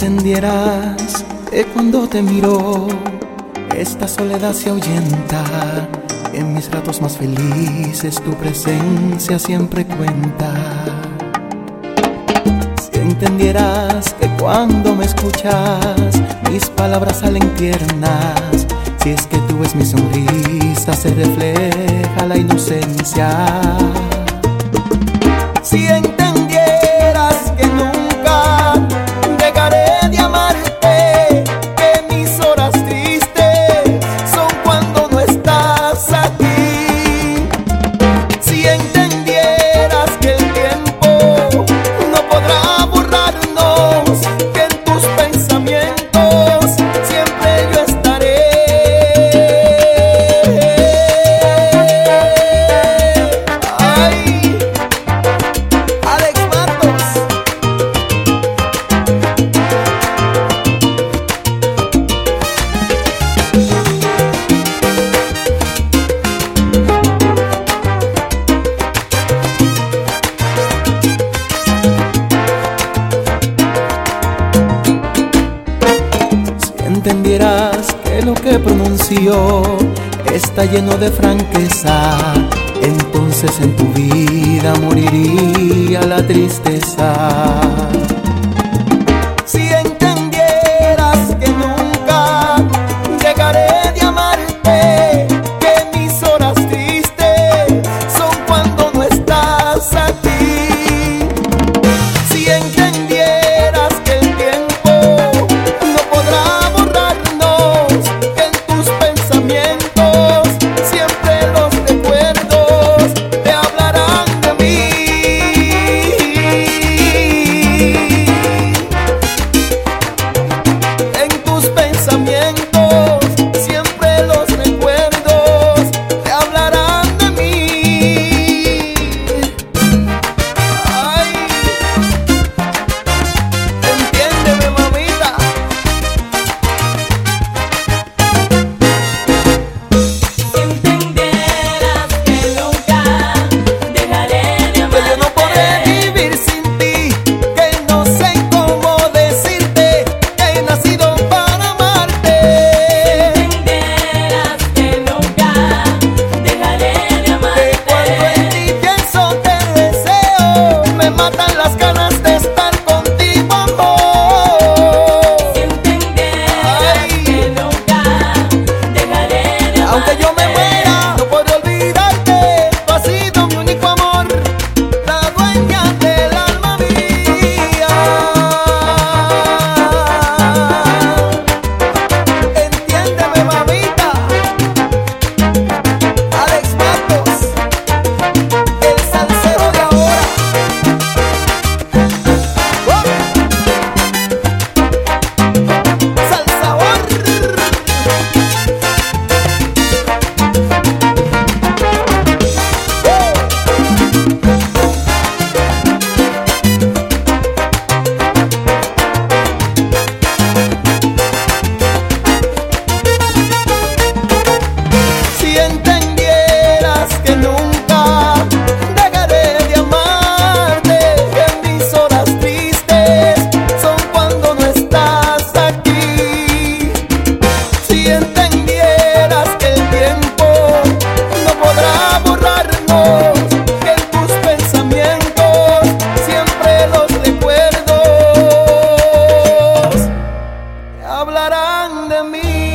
entendieras que cuando te miro, esta soledad se ahuyenta. En mis ratos más felices tu presencia siempre cuenta. Si entendieras que cuando me escuchas, mis palabras salen tiernas. Si es que tú ves mi sonrisa, se refleja la inocencia. Si entendieras que lo que pronunció está lleno de franqueza, entonces en tu vida moriría la tristeza. pandemic.